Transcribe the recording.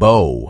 bow.